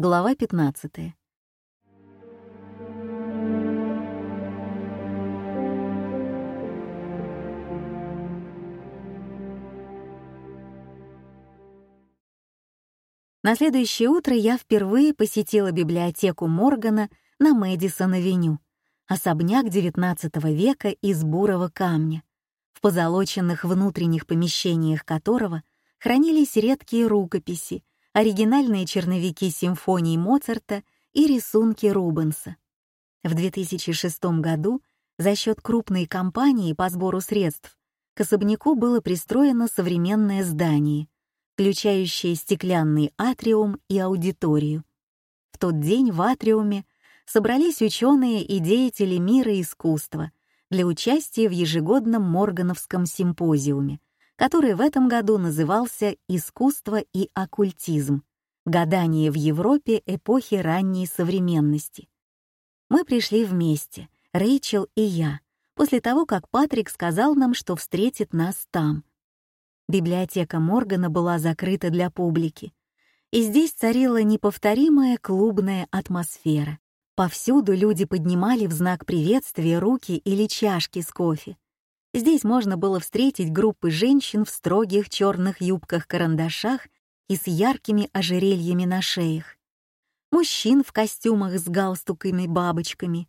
Глава 15. На следующее утро я впервые посетила библиотеку Моргана на Мэдисон-авеню, особняк XIX века из бурого камня, в позолоченных внутренних помещениях которого хранились редкие рукописи — оригинальные черновики симфоний Моцарта и рисунки Рубенса. В 2006 году за счет крупной кампании по сбору средств к особняку было пристроено современное здание, включающее стеклянный атриум и аудиторию. В тот день в атриуме собрались ученые и деятели мира искусства для участия в ежегодном Моргановском симпозиуме — который в этом году назывался «Искусство и оккультизм. Гадание в Европе эпохи ранней современности». Мы пришли вместе, Рэйчел и я, после того, как Патрик сказал нам, что встретит нас там. Библиотека Моргана была закрыта для публики, и здесь царила неповторимая клубная атмосфера. Повсюду люди поднимали в знак приветствия руки или чашки с кофе. Здесь можно было встретить группы женщин в строгих черных юбках-карандашах и с яркими ожерельями на шеях, мужчин в костюмах с галстуками-бабочками,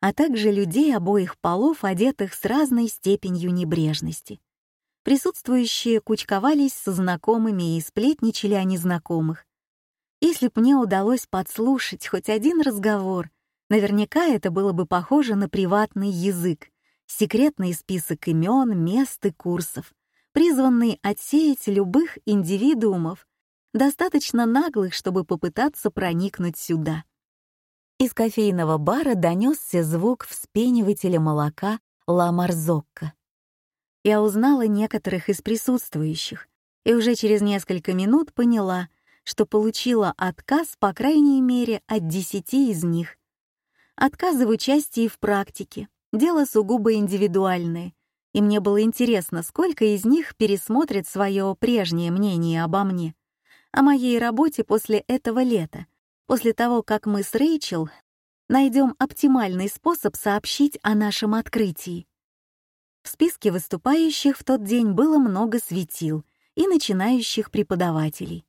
а также людей обоих полов, одетых с разной степенью небрежности. Присутствующие кучковались со знакомыми и сплетничали о незнакомых. Если б мне удалось подслушать хоть один разговор, наверняка это было бы похоже на приватный язык, секретный список имен, мест и курсов, призванный отсеять любых индивидуумов, достаточно наглых, чтобы попытаться проникнуть сюда. Из кофейного бара донесся звук вспенивателя молока «Ла Марзокко». Я узнала некоторых из присутствующих и уже через несколько минут поняла, что получила отказ, по крайней мере, от десяти из них. Отказы в участии в практике, Дело сугубо индивидуальное, и мне было интересно, сколько из них пересмотрит свое прежнее мнение обо мне, о моей работе после этого лета, после того, как мы с Рэйчел найдем оптимальный способ сообщить о нашем открытии. В списке выступающих в тот день было много светил и начинающих преподавателей.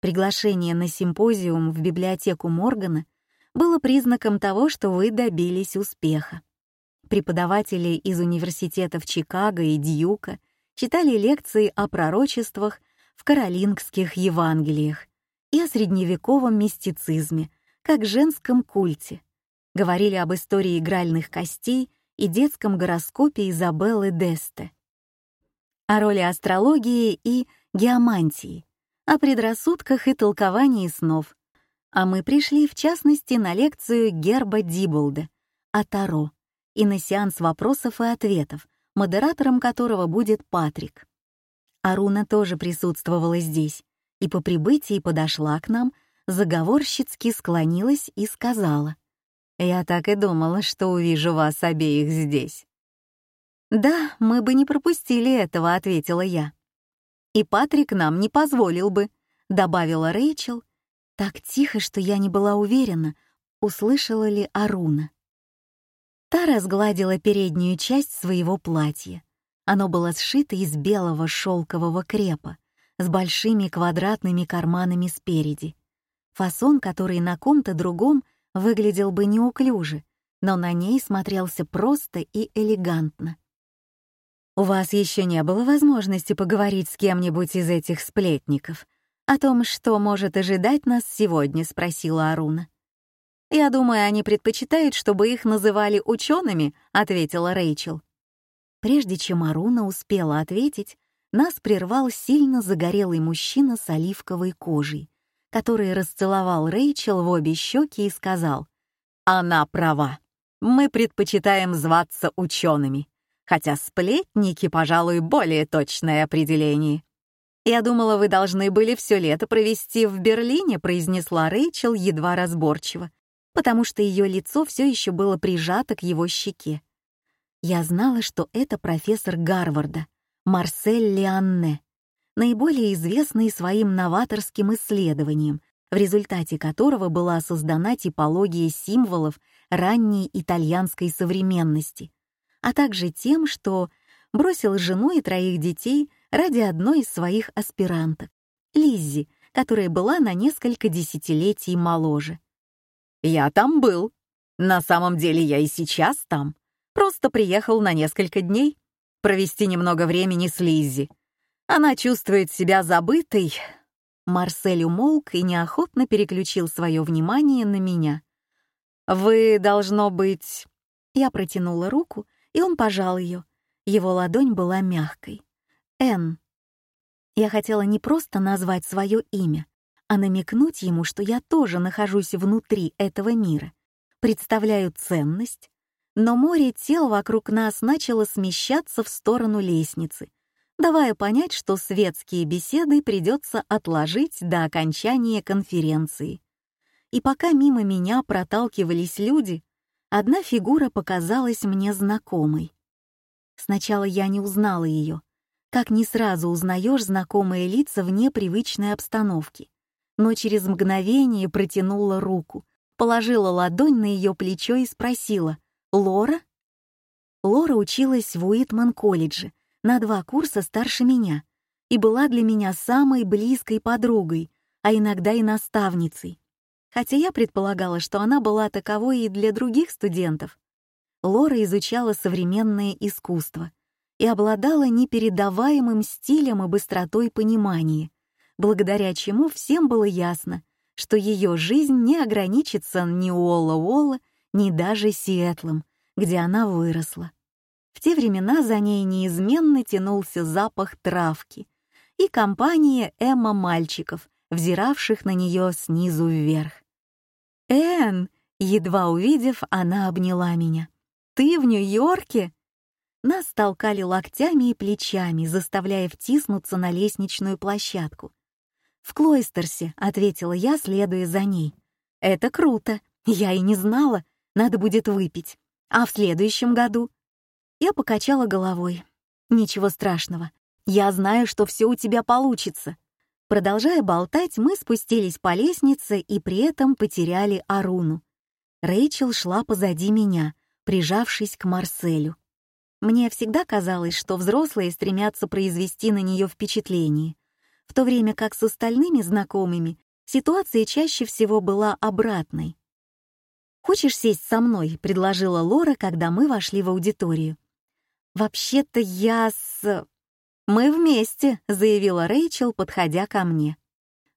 Приглашение на симпозиум в библиотеку Моргана было признаком того, что вы добились успеха. Преподаватели из университетов Чикаго и Дьюка читали лекции о пророчествах в каролингских Евангелиях и о средневековом мистицизме, как женском культе. Говорили об истории игральных костей и детском гороскопе Изабеллы Десте, о роли астрологии и геомантии, о предрассудках и толковании снов. А мы пришли, в частности, на лекцию Герба Диболда о Таро, и на сеанс вопросов и ответов, модератором которого будет Патрик. Аруна тоже присутствовала здесь и по прибытии подошла к нам, заговорщицки склонилась и сказала. «Я так и думала, что увижу вас обеих здесь». «Да, мы бы не пропустили этого», — ответила я. «И Патрик нам не позволил бы», — добавила Рэйчел. Так тихо, что я не была уверена, услышала ли Аруна. Та разгладила переднюю часть своего платья. Оно было сшито из белого шелкового крепа с большими квадратными карманами спереди. Фасон, который на ком-то другом выглядел бы неуклюже, но на ней смотрелся просто и элегантно. «У вас еще не было возможности поговорить с кем-нибудь из этих сплетников о том, что может ожидать нас сегодня?» — спросила Аруна. «Я думаю, они предпочитают, чтобы их называли учеными», — ответила Рэйчел. Прежде чем Аруна успела ответить, нас прервал сильно загорелый мужчина с оливковой кожей, который расцеловал Рэйчел в обе щеки и сказал, «Она права. Мы предпочитаем зваться учеными, хотя сплетники, пожалуй, более точное определение». «Я думала, вы должны были все лето провести в Берлине», — произнесла Рэйчел едва разборчиво потому что ее лицо все еще было прижато к его щеке. Я знала, что это профессор Гарварда, Марсель Лианне, наиболее известный своим новаторским исследованием, в результате которого была создана типология символов ранней итальянской современности, а также тем, что бросил жену и троих детей ради одной из своих аспиранток, Лиззи, которая была на несколько десятилетий моложе — я там был. На самом деле я и сейчас там. Просто приехал на несколько дней. Провести немного времени с Лиззи. Она чувствует себя забытой. Марсель умолк и неохотно переключил свое внимание на меня. «Вы, должно быть...» Я протянула руку, и он пожал ее. Его ладонь была мягкой. «Энн». Я хотела не просто назвать свое имя, а намекнуть ему, что я тоже нахожусь внутри этого мира, представляю ценность, но море тел вокруг нас начало смещаться в сторону лестницы, давая понять, что светские беседы придется отложить до окончания конференции. И пока мимо меня проталкивались люди, одна фигура показалась мне знакомой. Сначала я не узнала ее, как не сразу узнаешь знакомые лица в непривычной обстановке но через мгновение протянула руку, положила ладонь на ее плечо и спросила «Лора?». Лора училась в Уитман-колледже, на два курса старше меня, и была для меня самой близкой подругой, а иногда и наставницей. Хотя я предполагала, что она была таковой и для других студентов. Лора изучала современное искусство — и обладала непередаваемым стилем и быстротой понимания благодаря чему всем было ясно, что ее жизнь не ограничится ни Уолла-Уолла, ни даже Сиэтлом, где она выросла. В те времена за ней неизменно тянулся запах травки и компания Эмма мальчиков, взиравших на нее снизу вверх. «Энн!» — едва увидев, она обняла меня. «Ты в Нью-Йорке?» Нас толкали локтями и плечами, заставляя втиснуться на лестничную площадку в Клойстерсе», — ответила я, следуя за ней. «Это круто. Я и не знала. Надо будет выпить. А в следующем году?» Я покачала головой. «Ничего страшного. Я знаю, что все у тебя получится». Продолжая болтать, мы спустились по лестнице и при этом потеряли Аруну. Рэйчел шла позади меня, прижавшись к Марселю. Мне всегда казалось, что взрослые стремятся произвести на нее впечатление, в то время как с остальными знакомыми ситуация чаще всего была обратной. «Хочешь сесть со мной?» — предложила Лора, когда мы вошли в аудиторию. «Вообще-то я с...» «Мы вместе», — заявила Рэйчел, подходя ко мне.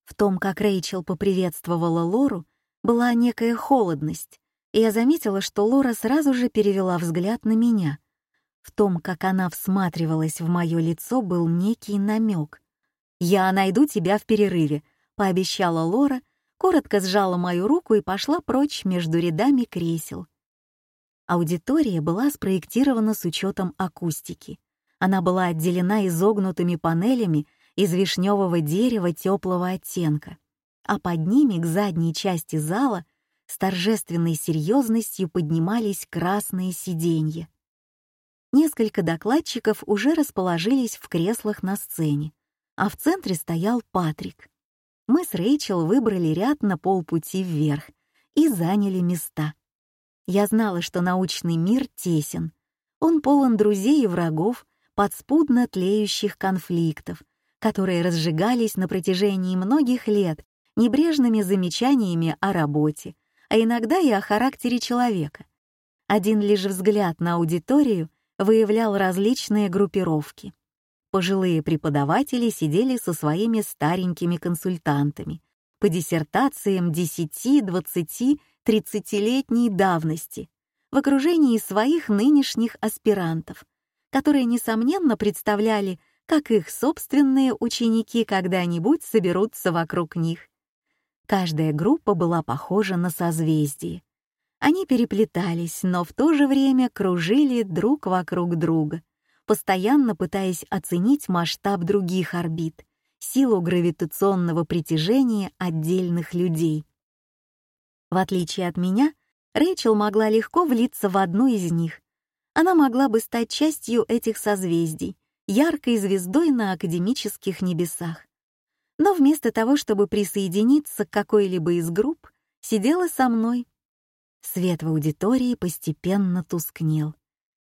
В том, как Рэйчел поприветствовала Лору, была некая холодность, и я заметила, что Лора сразу же перевела взгляд на меня. В том, как она всматривалась в мое лицо, был некий намек. «Я найду тебя в перерыве», — пообещала Лора, коротко сжала мою руку и пошла прочь между рядами кресел. Аудитория была спроектирована с учетом акустики. Она была отделена изогнутыми панелями из вишневого дерева теплого оттенка, а под ними к задней части зала с торжественной серьезностью поднимались красные сиденья. Несколько докладчиков уже расположились в креслах на сцене, а в центре стоял Патрик. Мы с Рэйчел выбрали ряд на полпути вверх и заняли места. Я знала, что научный мир тесен. Он полон друзей и врагов, подспудно тлеющих конфликтов, которые разжигались на протяжении многих лет небрежными замечаниями о работе, а иногда и о характере человека. Один лишь взгляд на аудиторию выявлял различные группировки пожилые преподаватели сидели со своими старенькими консультантами по диссертациям 10, 20, 30-летней давности в окружении своих нынешних аспирантов, которые, несомненно, представляли, как их собственные ученики когда-нибудь соберутся вокруг них. Каждая группа была похожа на созвездие. Они переплетались, но в то же время кружили друг вокруг друга — постоянно пытаясь оценить масштаб других орбит, силу гравитационного притяжения отдельных людей. В отличие от меня, Рэйчел могла легко влиться в одну из них. Она могла бы стать частью этих созвездий, яркой звездой на академических небесах. Но вместо того, чтобы присоединиться к какой-либо из групп, сидела со мной. Свет в аудитории постепенно тускнел.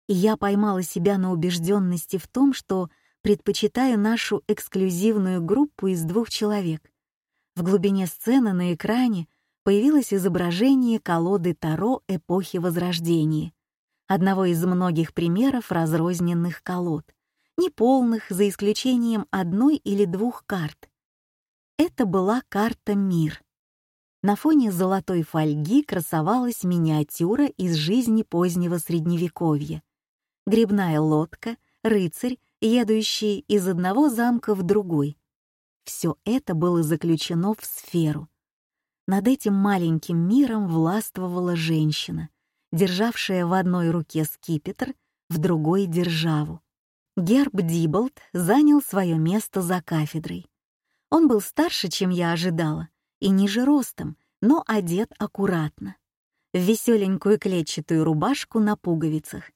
и я поймала себя на убежденности в том, что предпочитаю нашу эксклюзивную группу из двух человек. В глубине сцены на экране появилось изображение колоды Таро эпохи Возрождения, одного из многих примеров разрозненных колод, неполных, за исключением одной или двух карт. Это была карта «Мир». На фоне золотой фольги красовалась миниатюра из жизни позднего Средневековья. грибная лодка, рыцарь, едущий из одного замка в другой. Все это было заключено в сферу. Над этим маленьким миром властвовала женщина, державшая в одной руке скипетр, в другой — державу. Герб Диболт занял свое место за кафедрой. Он был старше, чем я ожидала, и ниже ростом, но одет аккуратно. В веселенькую клетчатую рубашку на пуговицах,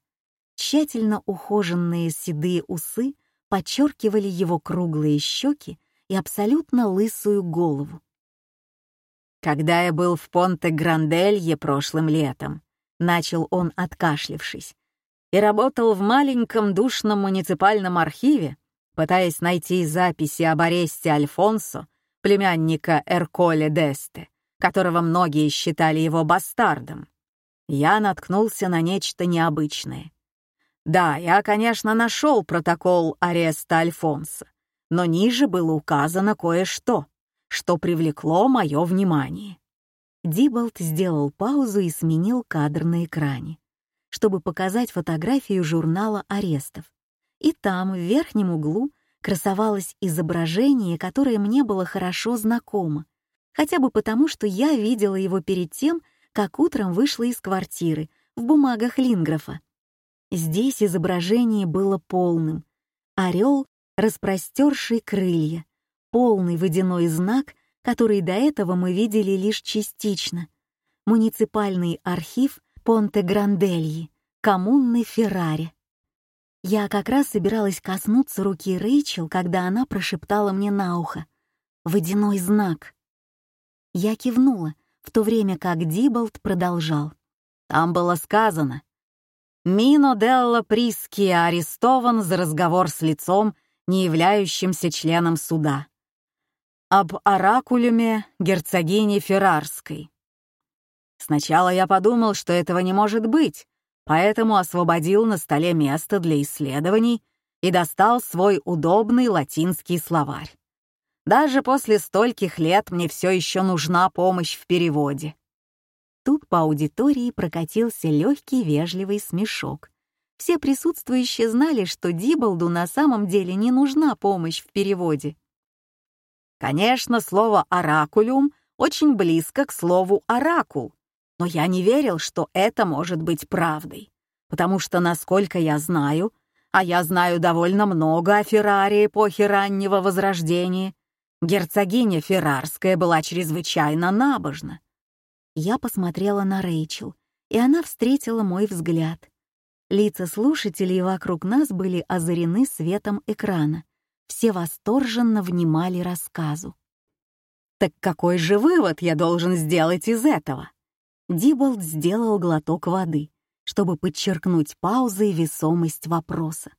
Тщательно ухоженные седые усы подчеркивали его круглые щеки и абсолютно лысую голову. «Когда я был в Понте-Гранделье прошлым летом», — начал он, откашлившись, «и работал в маленьком душном муниципальном архиве, пытаясь найти записи об аресте Альфонсо, племянника Эрколе Десте, которого многие считали его бастардом, я наткнулся на нечто необычное. Да, я, конечно, нашел протокол ареста Альфонса, но ниже было указано кое-что, что привлекло мое внимание. Диболт сделал паузу и сменил кадр на экране, чтобы показать фотографию журнала арестов. И там, в верхнем углу, красовалось изображение, которое мне было хорошо знакомо, хотя бы потому, что я видела его перед тем, как утром вышла из квартиры в бумагах Линграфа Здесь изображение было полным. Орел, распростерший крылья, полный водяной знак, который до этого мы видели лишь частично. Муниципальный архив Понте-Грандельи, коммуны Феррари. Я как раз собиралась коснуться руки Рэйчел, когда она прошептала мне на ухо. «Водяной знак». Я кивнула, в то время как Диболт продолжал. «Там было сказано, Мино Делла Приски арестован за разговор с лицом, не являющимся членом суда. Об оракулюме герцогини Феррарской. Сначала я подумал, что этого не может быть, поэтому освободил на столе место для исследований и достал свой удобный латинский словарь. Даже после стольких лет мне все еще нужна помощь в переводе. Тут по аудитории прокатился легкий вежливый смешок. Все присутствующие знали, что Диболду на самом деле не нужна помощь в переводе. Конечно, слово «оракулюм» очень близко к слову «оракул», но я не верил, что это может быть правдой, потому что, насколько я знаю, а я знаю довольно много о Феррари эпохи раннего Возрождения, герцогиня Феррарская была чрезвычайно набожна. Я посмотрела на Рэйчел, и она встретила мой взгляд. Лица слушателей вокруг нас были озарены светом экрана. Все восторженно внимали рассказу. «Так какой же вывод я должен сделать из этого?» Диболт сделал глоток воды, чтобы подчеркнуть паузы и весомость вопроса.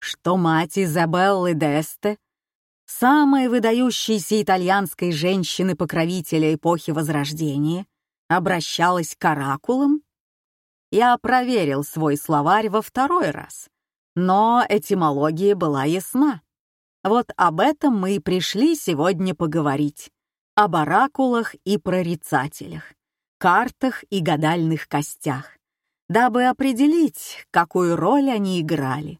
«Что мать Изабеллы Десте, самой выдающейся итальянской женщины-покровителя эпохи Возрождения, обращалась к оракулам? Я проверил свой словарь во второй раз, но этимология была ясна. Вот об этом мы и пришли сегодня поговорить. Об оракулах и прорицателях, картах и гадальных костях, дабы определить, какую роль они играли.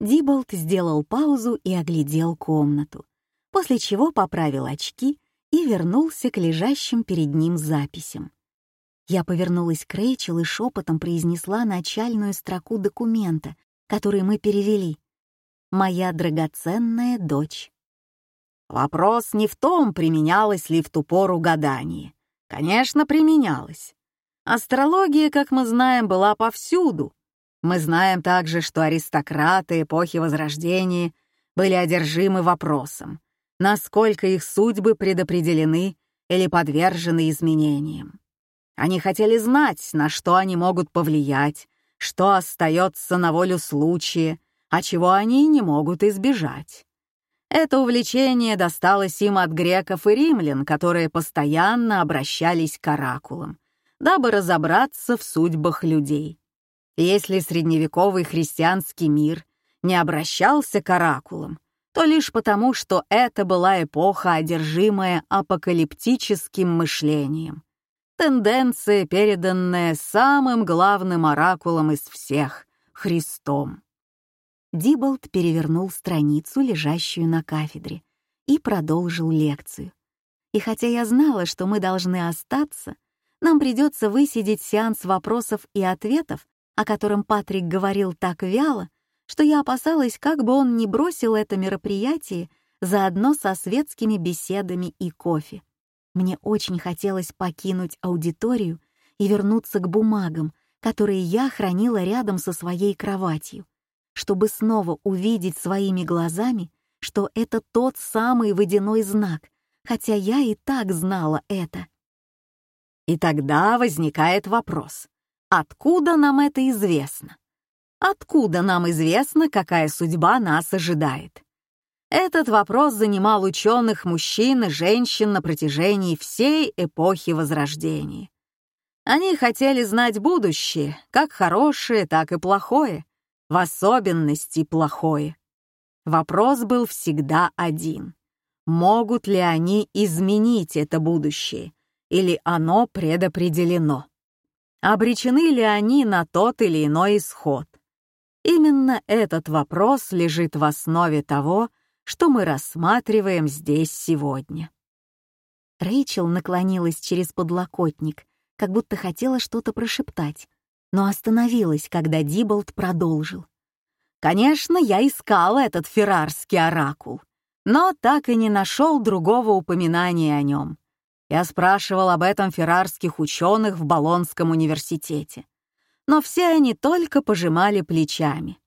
Диболт сделал паузу и оглядел комнату, после чего поправил очки и вернулся к лежащим перед ним записям. Я повернулась к Рэйчел и шепотом произнесла начальную строку документа, который мы перевели. «Моя драгоценная дочь». Вопрос не в том, применялась ли в ту пору гадание. Конечно, применялась. Астрология, как мы знаем, была повсюду. Мы знаем также, что аристократы эпохи Возрождения были одержимы вопросом, насколько их судьбы предопределены или подвержены изменениям. Они хотели знать, на что они могут повлиять, что остается на волю случая, а чего они не могут избежать. Это увлечение досталось им от греков и римлян, которые постоянно обращались к оракулам, дабы разобраться в судьбах людей. Если средневековый христианский мир не обращался к оракулам, то лишь потому, что это была эпоха, одержимая апокалиптическим мышлением. Тенденция, переданная самым главным оракулом из всех — Христом. Диболт перевернул страницу, лежащую на кафедре, и продолжил лекцию. И хотя я знала, что мы должны остаться, нам придется высидеть сеанс вопросов и ответов, о котором Патрик говорил так вяло, что я опасалась, как бы он не бросил это мероприятие заодно со светскими беседами и кофе. Мне очень хотелось покинуть аудиторию и вернуться к бумагам, которые я хранила рядом со своей кроватью, чтобы снова увидеть своими глазами, что это тот самый водяной знак, хотя я и так знала это. И тогда возникает вопрос, откуда нам это известно? Откуда нам известно, какая судьба нас ожидает? Этот вопрос занимал ученых мужчин и женщин на протяжении всей эпохи Возрождения. Они хотели знать будущее, как хорошее, так и плохое, в особенности плохое. Вопрос был всегда один. Могут ли они изменить это будущее, или оно предопределено? Обречены ли они на тот или иной исход? Именно этот вопрос лежит в основе того, что мы рассматриваем здесь сегодня. Рэйчел наклонилась через подлокотник, как будто хотела что-то прошептать, но остановилась, когда Диболт продолжил. «Конечно, я искал этот феррарский оракул, но так и не нашел другого упоминания о нем. Я спрашивал об этом феррарских ученых в Болонском университете но все они только пожимали плечами.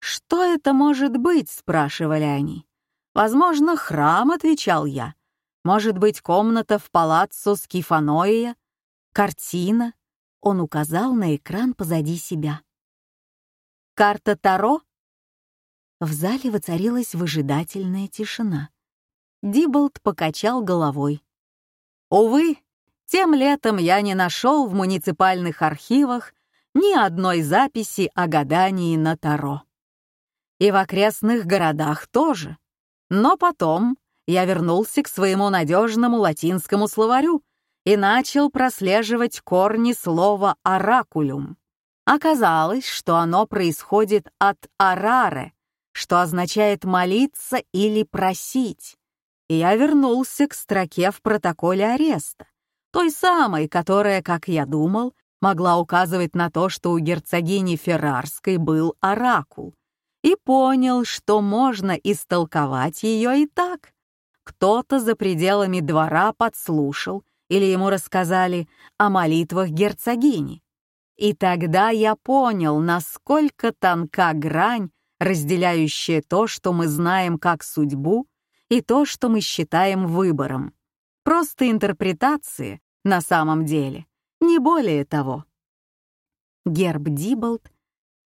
«Что это может быть?» — спрашивали они. «Возможно, храм», — отвечал я. «Может быть, комната в палаццо Скифаноя. Картина?» Он указал на экран позади себя. «Карта Таро?» В зале воцарилась выжидательная тишина. Диболт покачал головой. «Увы, тем летом я не нашел в муниципальных архивах ни одной записи о гадании на Таро. И в окрестных городах тоже. Но потом я вернулся к своему надежному латинскому словарю и начал прослеживать корни слова «оракулюм». Оказалось, что оно происходит от «араре», что означает «молиться» или «просить». И я вернулся к строке в протоколе ареста, той самой, которая, как я думал, могла указывать на то, что у герцогини Феррарской был оракул, и понял, что можно истолковать ее и так. Кто-то за пределами двора подслушал или ему рассказали о молитвах герцогини. И тогда я понял, насколько тонка грань, разделяющая то, что мы знаем как судьбу, и то, что мы считаем выбором. Просто интерпретации на самом деле не более того. Герб Диболт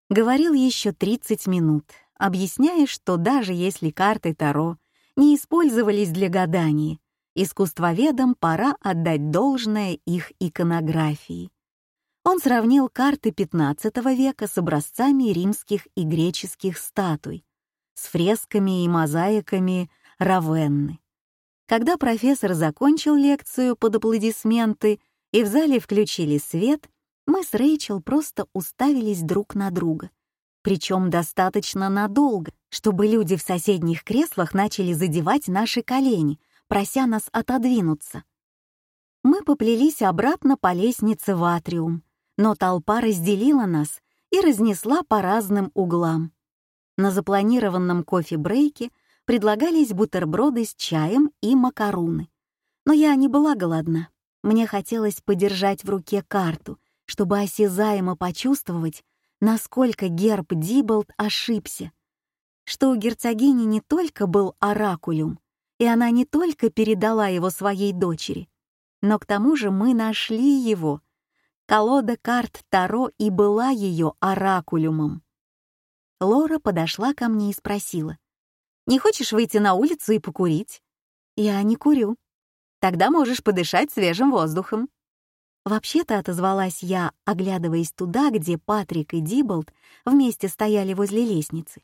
говорил еще 30 минут, объясняя, что даже если карты Таро не использовались для гаданий, искусствоведам пора отдать должное их иконографии. Он сравнил карты XV века с образцами римских и греческих статуй, с фресками и мозаиками Равенны. Когда профессор закончил лекцию под аплодисменты, и в зале включили свет, мы с Рэйчел просто уставились друг на друга. Причем достаточно надолго, чтобы люди в соседних креслах начали задевать наши колени, прося нас отодвинуться. Мы поплелись обратно по лестнице в атриум, но толпа разделила нас и разнесла по разным углам. На запланированном кофе-брейке предлагались бутерброды с чаем и макаруны. Но я не была голодна, мне хотелось подержать в руке карту, чтобы осязаемо почувствовать, насколько герб Диболт ошибся, что у герцогини не только был оракулюм, и она не только передала его своей дочери, но к тому же мы нашли его. Колода карт Таро и была ее оракулюмом. Лора подошла ко мне и спросила, «Не хочешь выйти на улицу и покурить?» «Я не курю», Тогда можешь подышать свежим воздухом». Вообще-то отозвалась я, оглядываясь туда, где Патрик и Диболт вместе стояли возле лестницы.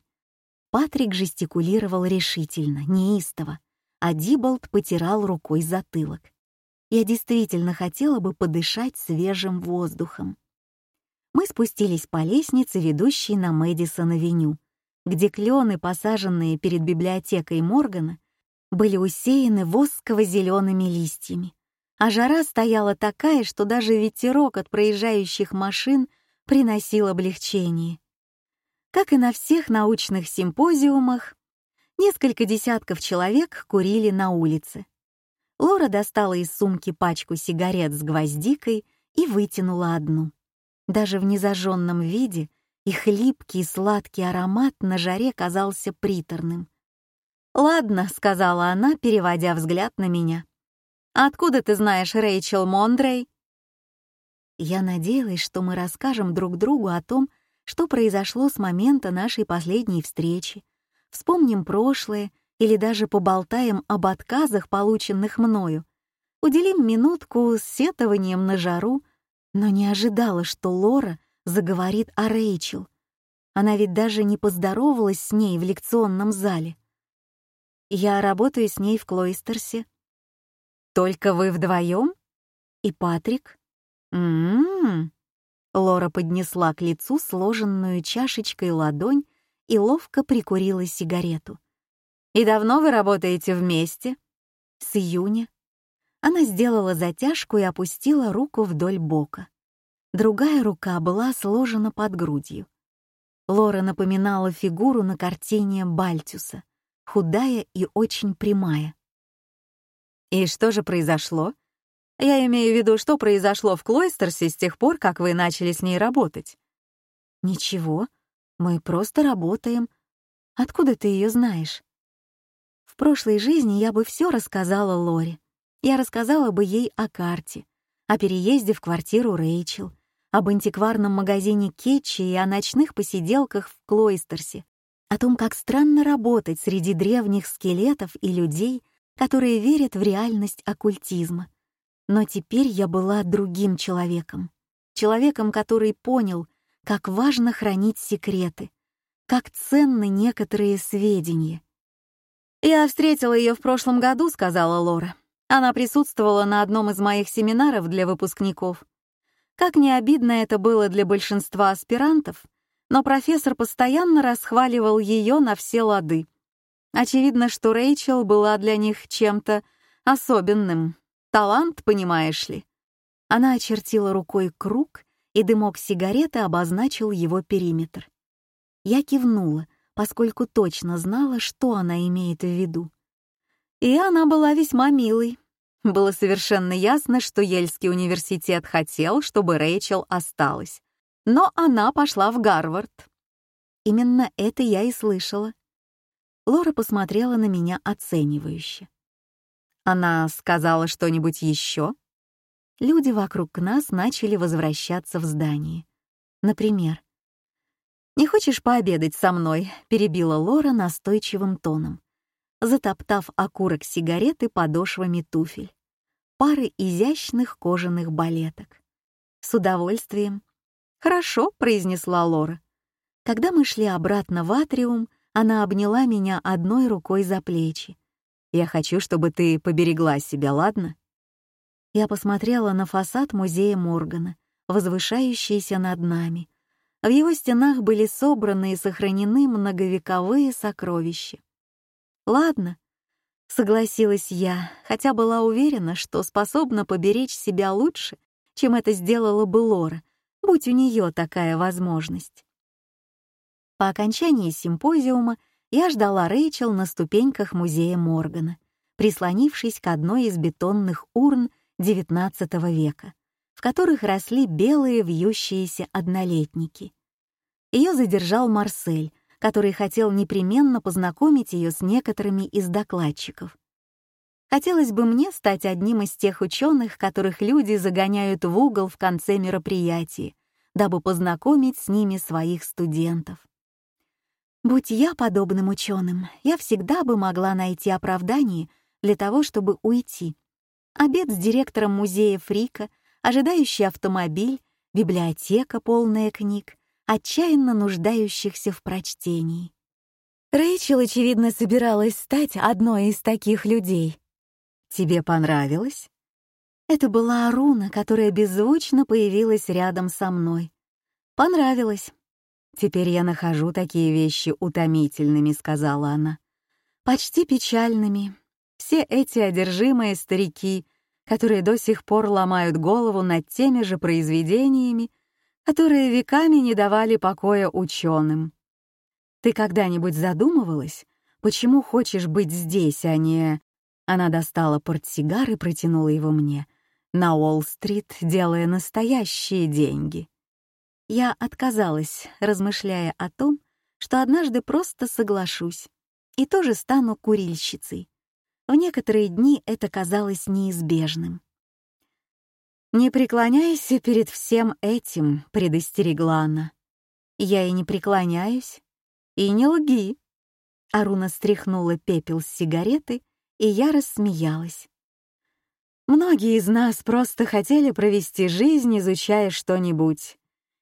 Патрик жестикулировал решительно, неистово, а Диболт потирал рукой затылок. Я действительно хотела бы подышать свежим воздухом. Мы спустились по лестнице, ведущей на Мэдисон-авеню, где клены, посаженные перед библиотекой Моргана, были усеяны восково-зелеными листьями, а жара стояла такая, что даже ветерок от проезжающих машин приносил облегчение. Как и на всех научных симпозиумах, несколько десятков человек курили на улице. Лора достала из сумки пачку сигарет с гвоздикой и вытянула одну. Даже в незажженном виде их липкий сладкий аромат на жаре казался приторным. «Ладно», — сказала она, переводя взгляд на меня. «Откуда ты знаешь Рэйчел Мондрей?» Я надеялась, что мы расскажем друг другу о том, что произошло с момента нашей последней встречи, вспомним прошлое или даже поболтаем об отказах, полученных мною, уделим минутку с сетованием на жару, но не ожидала, что Лора заговорит о Рэйчел. Она ведь даже не поздоровалась с ней в лекционном зале. Я работаю с ней в Клойстерсе. Только вы вдвоем? И Патрик? Ммм. Лора поднесла к лицу сложенную чашечкой ладонь и ловко прикурила сигарету. «И давно вы работаете вместе?» «С июня». Она сделала затяжку и опустила руку вдоль бока. Другая рука была сложена под грудью. Лора напоминала фигуру на картине Бальтюса худая и очень прямая. «И что же произошло? Я имею в виду, что произошло в Клойстерсе с тех пор, как вы начали с ней работать?» «Ничего, мы просто работаем. Откуда ты ее знаешь?» В прошлой жизни я бы все рассказала Лори. Я рассказала бы ей о карте, о переезде в квартиру Рэйчел, об антикварном магазине Кетчи и о ночных посиделках в Клойстерсе, о том, как странно работать среди древних скелетов и людей, которые верят в реальность оккультизма. Но теперь я была другим человеком. Человеком, который понял, как важно хранить секреты, как ценны некоторые сведения. «Я встретила ее в прошлом году», — сказала Лора. Она присутствовала на одном из моих семинаров для выпускников. Как не обидно это было для большинства аспирантов, но профессор постоянно расхваливал ее на все лады. Очевидно, что Рэйчел была для них чем-то особенным. Талант, понимаешь ли. Она очертила рукой круг, и дымок сигареты обозначил его периметр. Я кивнула, поскольку точно знала, что она имеет в виду. И она была весьма милой. Было совершенно ясно, что Ельский университет хотел, чтобы Рэйчел осталась, но она пошла в Гарвард. Именно это я и слышала. Лора посмотрела на меня оценивающе. Она сказала что-нибудь еще? Люди вокруг нас начали возвращаться в здание. Например, «Не хочешь пообедать со мной?» — перебила Лора настойчивым тоном, затоптав окурок сигареты подошвами туфель. Пары изящных кожаных балеток. «С удовольствием», «Хорошо», — произнесла Лора. Когда мы шли обратно в атриум, она обняла меня одной рукой за плечи. «Я хочу, чтобы ты поберегла себя, ладно?» Я посмотрела на фасад музея Моргана, возвышающийся над нами. В его стенах были собраны и сохранены многовековые сокровища. «Ладно», — согласилась я, хотя была уверена, что способна поберечь себя лучше, чем это сделала бы Лора, будь у нее такая возможность. По окончании симпозиума я ждала Рэйчел на ступеньках музея Моргана, прислонившись к одной из бетонных урн XIX века, в которых росли белые вьющиеся однолетники. Ее задержал Марсель, который хотел непременно познакомить ее с некоторыми из докладчиков, Хотелось бы мне стать одним из тех ученых, которых люди загоняют в угол в конце мероприятий, дабы познакомить с ними своих студентов. Будь я подобным ученым, я всегда бы могла найти оправдание для того, чтобы уйти. Обед с директором музея Фрика, ожидающий автомобиль, библиотека, полная книг, отчаянно нуждающихся в прочтении. Рэйчел, очевидно, собиралась стать одной из таких людей, «Тебе понравилось?» Это была Аруна, которая беззвучно появилась рядом со мной. «Понравилось. Теперь я нахожу такие вещи утомительными», — сказала она. «Почти печальными. Все эти одержимые старики, которые до сих пор ломают голову над теми же произведениями, которые веками не давали покоя ученым. Ты когда-нибудь задумывалась, почему хочешь быть здесь, а не она достала портсигар и протянула его мне. На Уолл-стрит, делая настоящие деньги. Я отказалась, размышляя о том, что однажды просто соглашусь и тоже стану курильщицей. В некоторые дни это казалось неизбежным. «Не преклоняйся перед всем этим», — предостерегла она. «Я и не преклоняюсь, и не лги». Аруна стряхнула пепел с сигареты и я рассмеялась. Многие из нас просто хотели провести жизнь, изучая что-нибудь.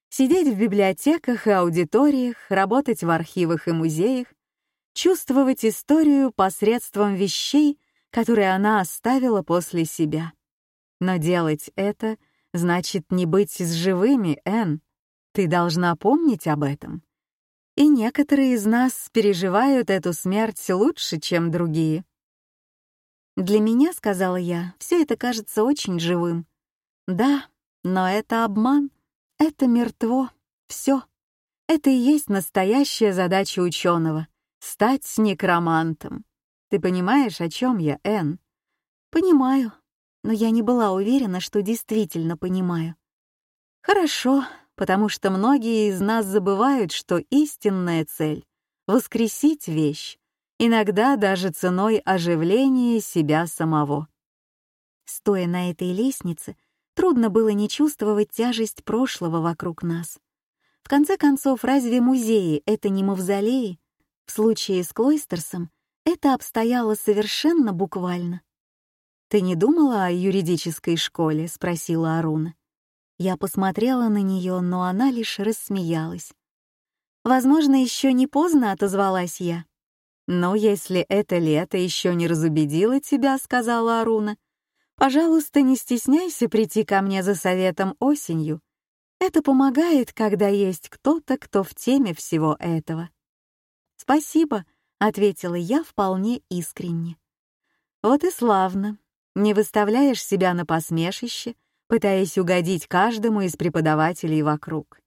Сидеть в библиотеках и аудиториях, работать в архивах и музеях, чувствовать историю посредством вещей, которые она оставила после себя. Но делать это значит не быть с живыми, Энн. Ты должна помнить об этом. И некоторые из нас переживают эту смерть лучше, чем другие. Для меня, — сказала я, — все это кажется очень живым. Да, но это обман, это мертво, все. Это и есть настоящая задача ученого — стать некромантом. Ты понимаешь, о чем я, Энн? Понимаю, но я не была уверена, что действительно понимаю. Хорошо, потому что многие из нас забывают, что истинная цель — воскресить вещь, иногда даже ценой оживления себя самого. Стоя на этой лестнице, трудно было не чувствовать тяжесть прошлого вокруг нас. В конце концов, разве музеи — это не мавзолеи? В случае с Клойстерсом это обстояло совершенно буквально. «Ты не думала о юридической школе?» — спросила Аруна. Я посмотрела на нее, но она лишь рассмеялась. «Возможно, еще не поздно», — отозвалась я. «Но если это лето еще не разубедило тебя», — сказала Аруна, «пожалуйста, не стесняйся прийти ко мне за советом осенью. Это помогает, когда есть кто-то, кто в теме всего этого». «Спасибо», — ответила я вполне искренне. «Вот и славно. Не выставляешь себя на посмешище, пытаясь угодить каждому из преподавателей вокруг.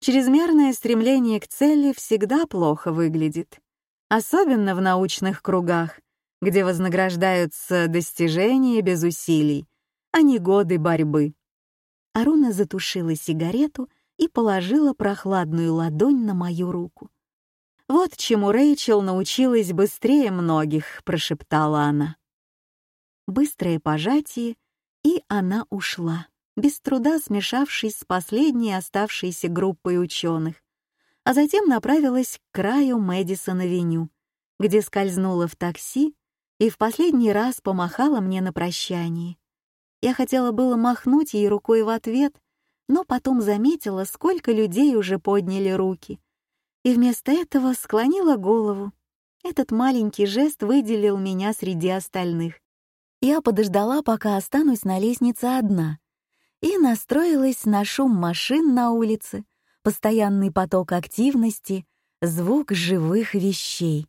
Чрезмерное стремление к цели всегда плохо выглядит» особенно в научных кругах, где вознаграждаются достижения без усилий, а не годы борьбы. Аруна затушила сигарету и положила прохладную ладонь на мою руку. «Вот чему Рэйчел научилась быстрее многих», — прошептала она. Быстрое пожатие, и она ушла, без труда смешавшись с последней оставшейся группой ученых, а затем направилась к краю Мэдисона авеню где скользнула в такси и в последний раз помахала мне на прощание. Я хотела было махнуть ей рукой в ответ, но потом заметила, сколько людей уже подняли руки, и вместо этого склонила голову. Этот маленький жест выделил меня среди остальных. Я подождала, пока останусь на лестнице одна, и настроилась на шум машин на улице — постоянный поток активности, звук живых вещей.